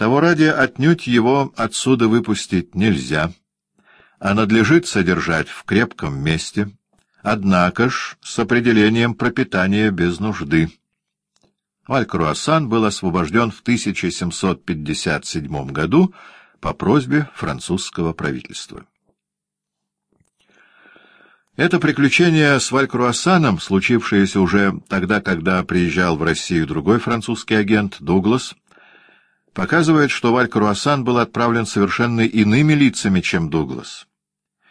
Того ради отнюдь его отсюда выпустить нельзя, а надлежит содержать в крепком месте, однако ж с определением пропитания без нужды. Валь-Круассан был освобожден в 1757 году по просьбе французского правительства. Это приключение с Валь-Круассаном, случившееся уже тогда, когда приезжал в Россию другой французский агент, Дуглас, показывает, что Валь-Круассан был отправлен совершенно иными лицами, чем Дуглас.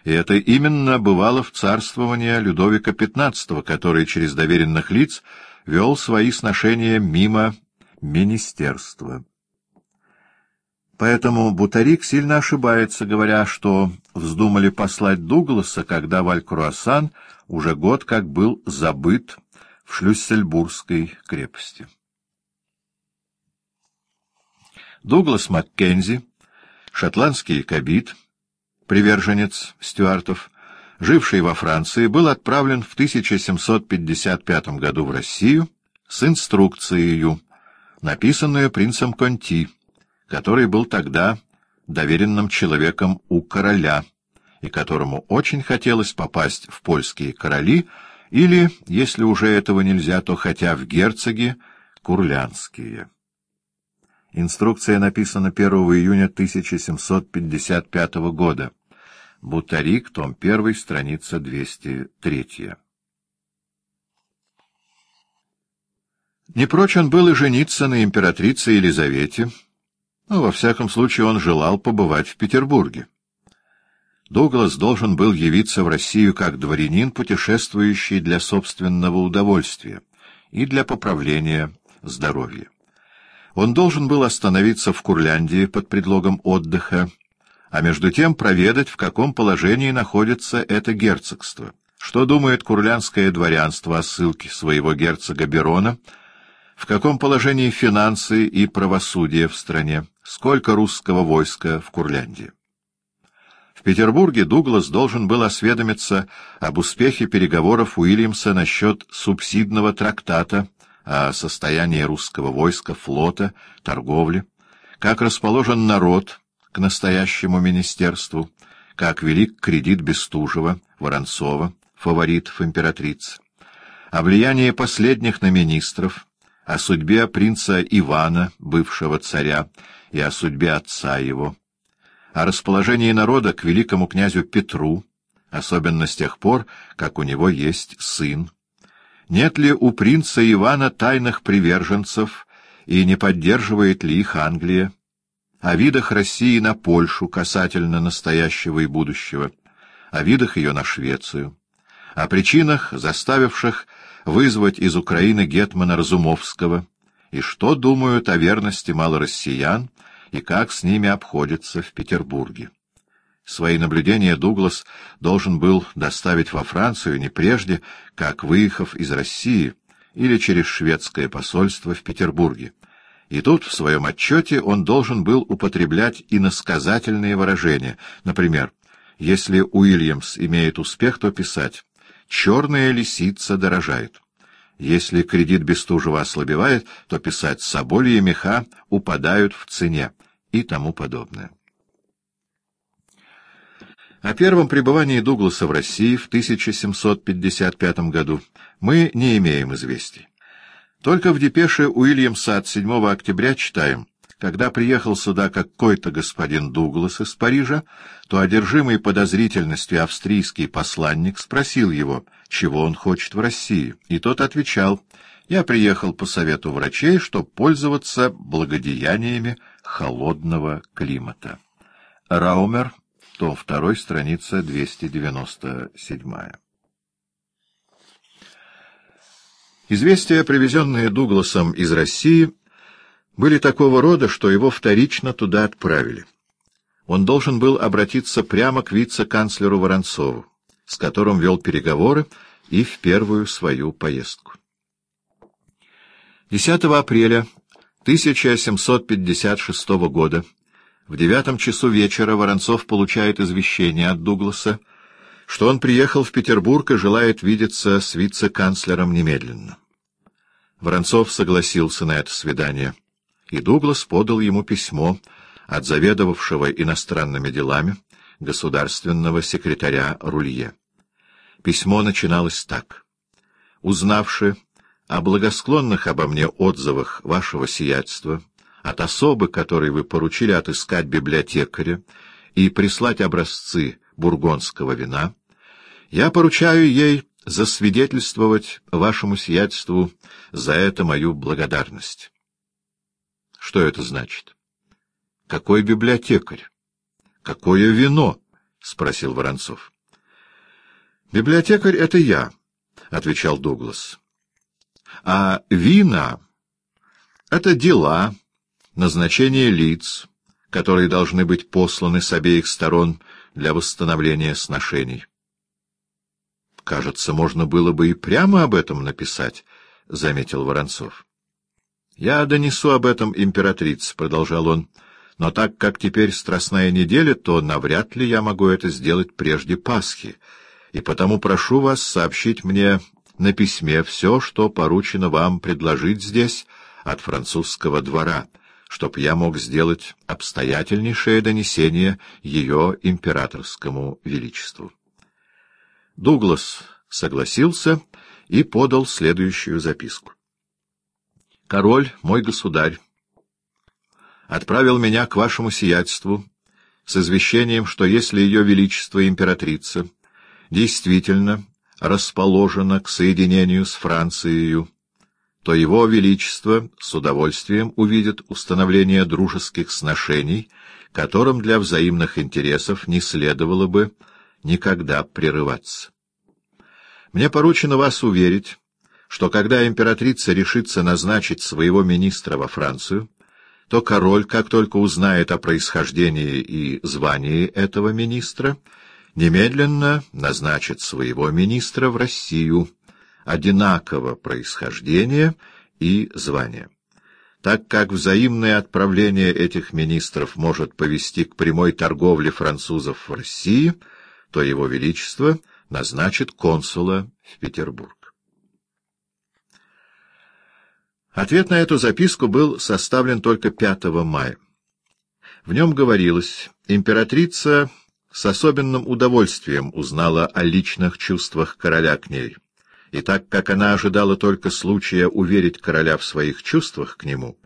И это именно бывало в царствовании Людовика XV, который через доверенных лиц вел свои сношения мимо министерства. Поэтому Бутарик сильно ошибается, говоря, что вздумали послать Дугласа, когда Валь-Круассан уже год как был забыт в Шлюссельбургской крепости. Дуглас Маккензи, шотландский кабит, приверженец стюартов, живший во Франции, был отправлен в 1755 году в Россию с инструкцией, написанную принцем Конти, который был тогда доверенным человеком у короля, и которому очень хотелось попасть в польские короли или, если уже этого нельзя, то хотя в герцоги курлянские. Инструкция написана 1 июня 1755 года. Бутарик, том 1, страница 203. Не прочь был и жениться на императрице Елизавете, но, во всяком случае, он желал побывать в Петербурге. Дуглас должен был явиться в Россию как дворянин, путешествующий для собственного удовольствия и для поправления здоровья. Он должен был остановиться в Курляндии под предлогом отдыха, а между тем проведать, в каком положении находится это герцогство, что думает курлянское дворянство о ссылке своего герцога Берона, в каком положении финансы и правосудие в стране, сколько русского войска в Курляндии. В Петербурге Дуглас должен был осведомиться об успехе переговоров Уильямса насчет субсидного трактата о состоянии русского войска, флота, торговли, как расположен народ к настоящему министерству, как велик кредит Бестужева, Воронцова, фаворитов императрицы, о влиянии последних на министров, о судьбе принца Ивана, бывшего царя, и о судьбе отца его, о расположении народа к великому князю Петру, особенно с тех пор, как у него есть сын. Нет ли у принца Ивана тайных приверженцев, и не поддерживает ли их Англия? О видах России на Польшу касательно настоящего и будущего, о видах ее на Швецию, о причинах, заставивших вызвать из Украины Гетмана Разумовского, и что думают о верности малороссиян, и как с ними обходятся в Петербурге. Свои наблюдения Дуглас должен был доставить во Францию не прежде, как выехав из России или через шведское посольство в Петербурге. И тут в своем отчете он должен был употреблять иносказательные выражения. Например, если Уильямс имеет успех, то писать «черная лисица дорожает». Если кредит Бестужева ослабевает, то писать «собольи меха упадают в цене» и тому подобное. О первом пребывании Дугласа в России в 1755 году мы не имеем известий. Только в депеше Уильямса от 7 октября читаем когда приехал сюда какой-то господин Дуглас из Парижа, то одержимый подозрительностью австрийский посланник спросил его, чего он хочет в России, и тот отвечал, «Я приехал по совету врачей, чтобы пользоваться благодеяниями холодного климата». Раумер, том 2, страница 297. Известия, привезенные Дугласом из России, были такого рода, что его вторично туда отправили. Он должен был обратиться прямо к вице-канцлеру Воронцову, с которым вел переговоры и в первую свою поездку. 10 апреля 1756 года в девятом часу вечера Воронцов получает извещение от Дугласа, что он приехал в Петербург и желает видеться с вице-канцлером немедленно. Воронцов согласился на это свидание и Дуглас подал ему письмо от заведовавшего иностранными делами государственного секретаря Рулье. Письмо начиналось так. «Узнавши о благосклонных обо мне отзывах вашего сиятельства, от особы, которой вы поручили отыскать библиотекаря и прислать образцы бургондского вина, я поручаю ей засвидетельствовать вашему сиятельству за это мою благодарность. Что это значит? Какой библиотекарь? Какое вино? — спросил Воронцов. — Библиотекарь — это я, — отвечал Дуглас. — А вина — это дела, назначение лиц, которые должны быть посланы с обеих сторон для восстановления сношений. — Кажется, можно было бы и прямо об этом написать, — заметил Воронцов. — Я донесу об этом императрице, — продолжал он, — но так как теперь страстная неделя, то навряд ли я могу это сделать прежде Пасхи, и потому прошу вас сообщить мне на письме все, что поручено вам предложить здесь от французского двора, чтоб я мог сделать обстоятельнейшее донесение ее императорскому величеству. Дуглас согласился и подал следующую записку. «Король, мой государь, отправил меня к вашему сиятельству с извещением, что если ее величество императрица действительно расположена к соединению с Францией, то его величество с удовольствием увидит установление дружеских сношений, которым для взаимных интересов не следовало бы никогда прерываться. Мне поручено вас уверить, что когда императрица решится назначить своего министра во Францию, то король, как только узнает о происхождении и звании этого министра, немедленно назначит своего министра в Россию, одинаково происхождения и звания. Так как взаимное отправление этих министров может повести к прямой торговле французов в России, то его величество назначит консула в Петербург. Ответ на эту записку был составлен только 5 мая. В нем говорилось, императрица с особенным удовольствием узнала о личных чувствах короля к ней, и так как она ожидала только случая уверить короля в своих чувствах к нему,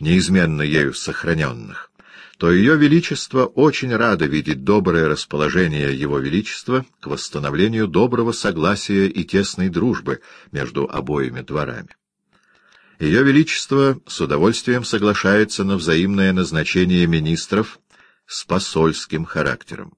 неизменно ею сохраненных, то Ее Величество очень радо видеть доброе расположение Его Величества к восстановлению доброго согласия и тесной дружбы между обоими дворами. Ее Величество с удовольствием соглашается на взаимное назначение министров с посольским характером.